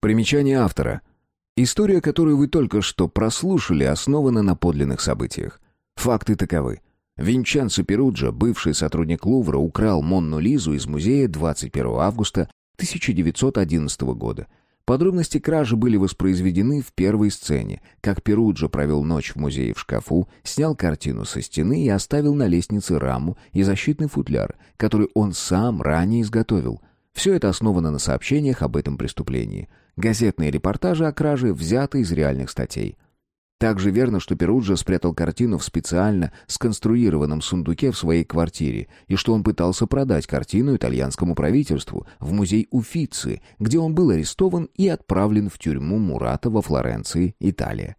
Примечание автора. История, которую вы только что прослушали, основана на подлинных событиях. Факты таковы. Винченцо Перуджа, бывший сотрудник Лувра, украл Монну Лизу из музея 21 августа 1911 года. Подробности кражи были воспроизведены в первой сцене, как Перуджа провел ночь в музее в шкафу, снял картину со стены и оставил на лестнице раму и защитный футляр, который он сам ранее изготовил. Все это основано на сообщениях об этом преступлении. Газетные репортажи о краже взяты из реальных статей. Также верно, что Перуджа спрятал картину в специально сконструированном сундуке в своей квартире, и что он пытался продать картину итальянскому правительству в музей Уфицы, где он был арестован и отправлен в тюрьму Мурата во Флоренции, Италия.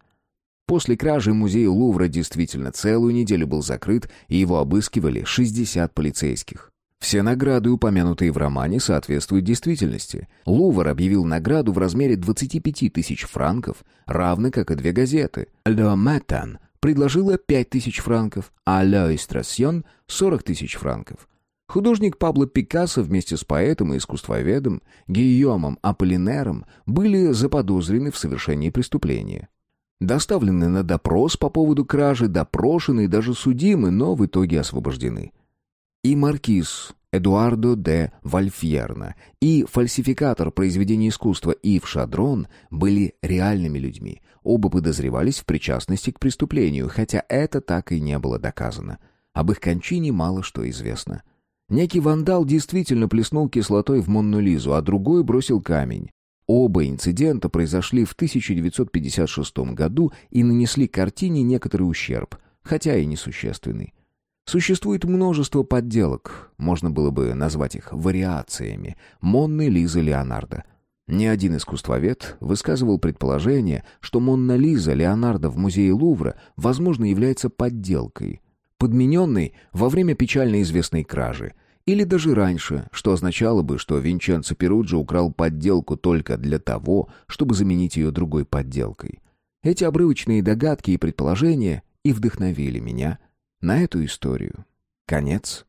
После кражи музей Лувра действительно целую неделю был закрыт, и его обыскивали 60 полицейских. Все награды, упомянутые в романе, соответствуют действительности. Лувр объявил награду в размере 25 тысяч франков, равно как и две газеты. «Le Matin» предложила 5 тысяч франков, а «Le Illustration» — 40 тысяч франков. Художник Пабло Пикассо вместе с поэтом и искусствоведом Гийомом Аполлинером были заподозрены в совершении преступления. Доставлены на допрос по поводу кражи, допрошены и даже судимы, но в итоге освобождены и маркиз Эдуардо де Вальфьерна, и фальсификатор произведений искусства Ив Шадрон были реальными людьми. Оба подозревались в причастности к преступлению, хотя это так и не было доказано. Об их кончине мало что известно. Некий вандал действительно плеснул кислотой в Монну Лизу, а другой бросил камень. Оба инцидента произошли в 1956 году и нанесли картине некоторый ущерб, хотя и несущественный. Существует множество подделок, можно было бы назвать их вариациями, Монны Лизы Леонардо. Ни один искусствовед высказывал предположение, что Монна Лиза Леонардо в музее Лувра, возможно, является подделкой, подмененной во время печально известной кражи, или даже раньше, что означало бы, что Винченцо Перуджи украл подделку только для того, чтобы заменить ее другой подделкой. Эти обрывочные догадки и предположения и вдохновили меня – на эту историю. Конец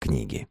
книги.